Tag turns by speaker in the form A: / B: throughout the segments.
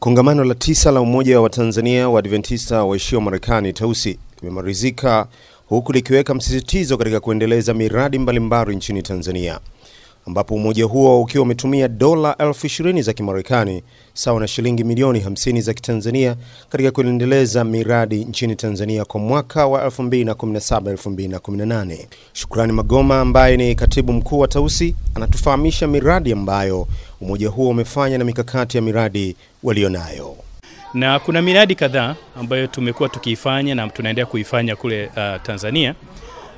A: Kongamano la tisa la Umoja wa Tanzania wa Adventista waishio Marekani TAUSI limemalizika huku likiweka msisitizo katika kuendeleza miradi mbalimbali nchini Tanzania, ambapo umoja huo ukiwa umetumia dola elfu ishirini za Kimarekani sawa na shilingi milioni 50 za Kitanzania katika kuendeleza miradi nchini Tanzania kwa mwaka wa 2017-2018. Shukrani Magoma ambaye ni katibu mkuu wa TAUSI anatufahamisha miradi ambayo umoja huo umefanya na mikakati ya miradi walionayo.
B: na kuna miradi kadhaa ambayo tumekuwa tukiifanya na tunaendelea kuifanya kule uh, Tanzania.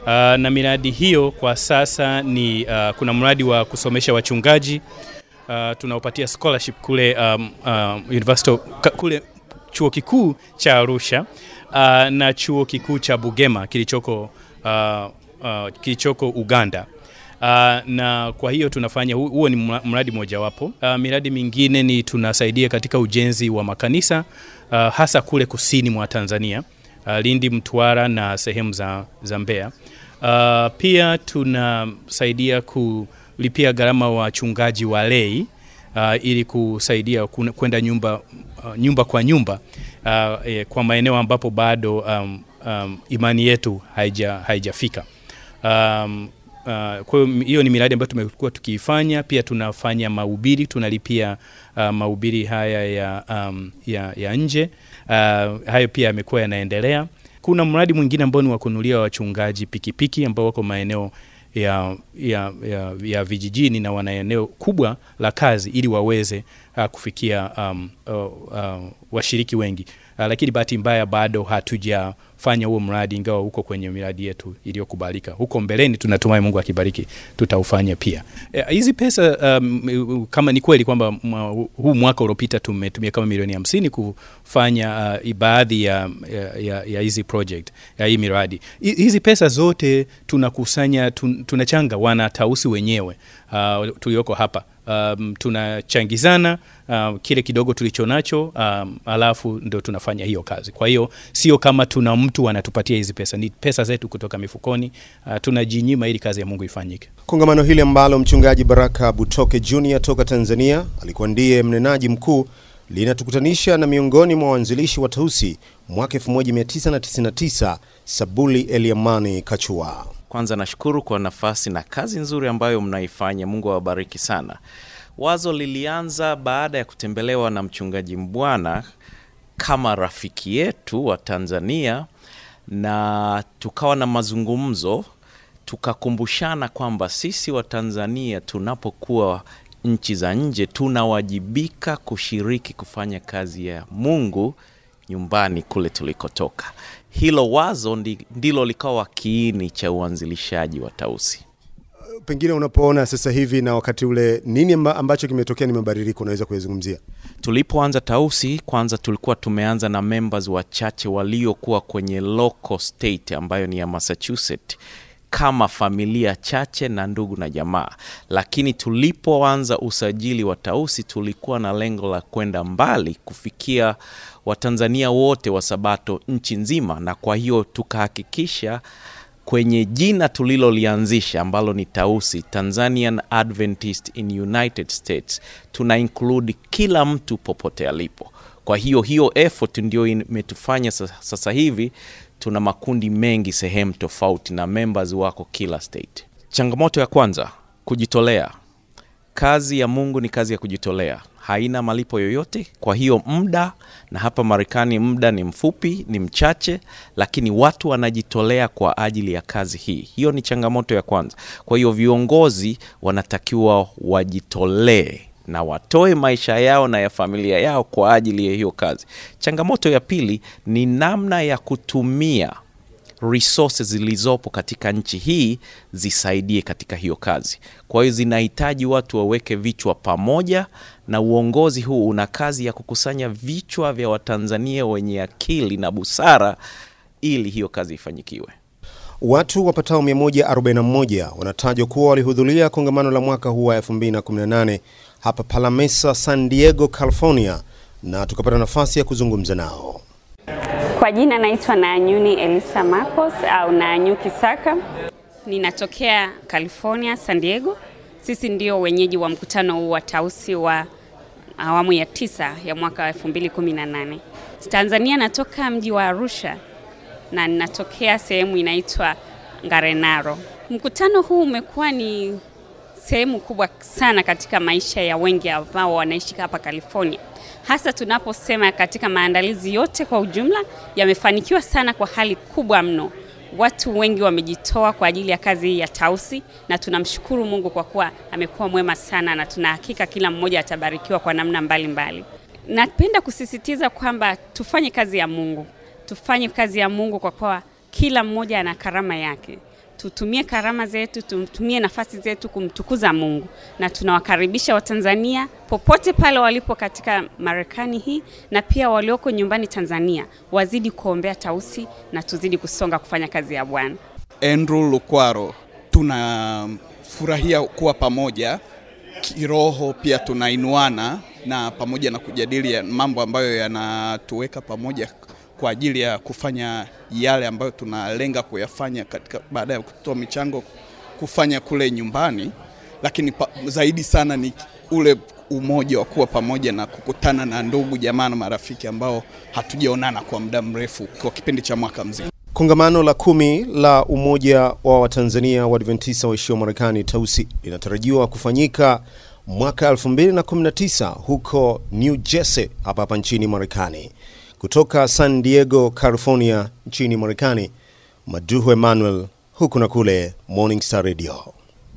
B: Uh, na miradi hiyo kwa sasa ni uh, kuna mradi wa kusomesha wachungaji uh, tunaopatia scholarship kule um, uh, University kule chuo kikuu cha Arusha uh, na chuo kikuu cha Bugema kilichoko uh, uh, kilichoko Uganda. Uh, na kwa hiyo tunafanya huo ni mra- mradi mojawapo. Uh, miradi mingine ni tunasaidia katika ujenzi wa makanisa uh, hasa kule kusini mwa Tanzania uh, Lindi, Mtwara na sehemu za, za. Uh, pia tunasaidia kulipia gharama wachungaji walei uh, ili kusaidia kwenda nyumba, uh, nyumba kwa nyumba uh, eh, kwa maeneo ambapo bado um, um, imani yetu haija, haijafika. Um, Uh, kwa hiyo ni miradi ambayo tumekuwa tukiifanya. Pia tunafanya mahubiri, tunalipia uh, mahubiri haya ya, um, ya, ya nje uh, hayo pia yamekuwa yanaendelea. Kuna mradi mwingine ambao ni wakunulia wachungaji pikipiki ambao wako maeneo ya, ya, ya, ya vijijini na wana eneo kubwa la kazi ili waweze uh, kufikia um, uh, uh, washiriki wengi uh, lakini bahati mbaya bado hatujafanya huo mradi, ingawa huko kwenye miradi yetu iliyokubalika. Huko mbeleni tunatumai Mungu akibariki tutaufanya pia. Hizi e, pesa um, kama ni kweli kwamba huu mwaka uliopita tumetumia kama milioni hamsini kufanya uh, baadhi ya ya hizi project ya hii miradi. Hizi pesa zote tunakusanya tun, tunachanga wana tausi wenyewe uh, tulioko hapa um, tunachangizana um, kile kidogo tulicho nacho um, alafu ndio tunafanya hiyo kazi. Kwa hiyo sio kama tuna mtu anatupatia hizi pesa, ni pesa zetu kutoka mifukoni. Uh, tunajinyima ili kazi ya Mungu ifanyike.
A: Kongamano hili ambalo mchungaji Baraka Butoke Junior toka Tanzania alikuwa ndiye mnenaji mkuu linatukutanisha na miongoni mwa waanzilishi wa TAUSI mwaka 1999 Sabuli Eliamani Kachua.
C: Kwanza nashukuru kwa nafasi na kazi nzuri ambayo mnaifanya. Mungu awabariki sana. Wazo lilianza baada ya kutembelewa na mchungaji Mbwana kama rafiki yetu wa Tanzania, na tukawa na mazungumzo, tukakumbushana kwamba sisi wa Tanzania tunapokuwa nchi za nje tunawajibika kushiriki kufanya kazi ya Mungu nyumbani kule tulikotoka. Hilo wazo ndi, ndilo likawa kiini cha uanzilishaji wa TAUSI.
A: Pengine unapoona sasa hivi na wakati ule, nini ambacho kimetokea ni mabadiliko, unaweza kuyazungumzia?
C: Tulipoanza TAUSI kwanza, tulikuwa tumeanza na members wachache waliokuwa kwenye local state ambayo ni ya Massachusetts kama familia chache na ndugu na jamaa, lakini tulipoanza usajili wa TAUSI tulikuwa na lengo la kwenda mbali kufikia Watanzania wote wa Sabato nchi nzima, na kwa hiyo tukahakikisha kwenye jina tulilolianzisha ambalo ni TAUSI, Tanzanian Adventist in United States, tuna include kila mtu popote alipo. Kwa hiyo hiyo effort ndio imetufanya sasa, sasa hivi tuna makundi mengi sehemu tofauti na members wako kila state. Changamoto ya kwanza, kujitolea. Kazi ya Mungu ni kazi ya kujitolea, haina malipo yoyote. Kwa hiyo muda, na hapa Marekani muda ni mfupi, ni mchache, lakini watu wanajitolea kwa ajili ya kazi hii. Hiyo ni changamoto ya kwanza. Kwa hiyo viongozi wanatakiwa wajitolee na watoe maisha yao na ya familia yao kwa ajili ya hiyo kazi. Changamoto ya pili ni namna ya kutumia resources zilizopo katika nchi hii zisaidie katika hiyo kazi. Kwa hiyo zinahitaji watu waweke vichwa pamoja, na uongozi huu una kazi ya kukusanya vichwa vya Watanzania wenye akili na busara ili hiyo kazi ifanyikiwe.
A: Watu wapatao 141 wanatajwa kuwa walihudhuria kongamano la mwaka huu wa 2018 hapa Palamesa, San Diego, California, na tukapata nafasi ya kuzungumza nao.
D: Kwa jina naitwa Naanyuni Elisa Marcos au Naanyu Kisaka. Ninatokea California, San Diego. Sisi ndio wenyeji wa mkutano huu wa Tausi wa awamu ya tisa ya mwaka wa 2018. Tanzania natoka mji wa Arusha na ninatokea sehemu inaitwa Ngarenaro. Mkutano huu umekuwa ni sehemu kubwa sana katika maisha ya wengi ambao wanaishi hapa California, hasa tunaposema katika maandalizi yote kwa ujumla yamefanikiwa sana kwa hali kubwa mno. Watu wengi wamejitoa kwa ajili ya kazi hii ya Tausi, na tunamshukuru Mungu kwa kuwa amekuwa mwema sana, na tunahakika kila mmoja atabarikiwa kwa namna mbalimbali. Napenda kusisitiza kwamba tufanye kazi ya Mungu, tufanye kazi ya Mungu kwa kuwa kila mmoja ana karama yake tutumie karama zetu, tutumie nafasi zetu kumtukuza Mungu, na tunawakaribisha Watanzania popote pale walipo katika Marekani hii na pia walioko nyumbani Tanzania wazidi kuombea Tausi na tuzidi kusonga kufanya kazi ya Bwana.
E: Andrew Lukwaro, tunafurahia kuwa pamoja kiroho, pia tunainuana na pamoja na kujadili mambo ambayo yanatuweka pamoja kwa ajili ya kufanya yale ambayo tunalenga kuyafanya katika baada ya kutoa michango kufanya kule nyumbani, lakini pa, zaidi sana ni ule umoja wa kuwa pamoja na kukutana na ndugu jamaa na marafiki ambao hatujaonana kwa muda mrefu kwa kipindi cha mwaka mzima.
A: Kongamano la kumi la Umoja wa Watanzania wa Adventista waishio Marekani Tausi linatarajiwa kufanyika mwaka 2019 huko New Jersey hapa hapa nchini Marekani. Kutoka San Diego, California nchini Marekani, Maduhu Emmanuel huku na kule Morning Star Radio.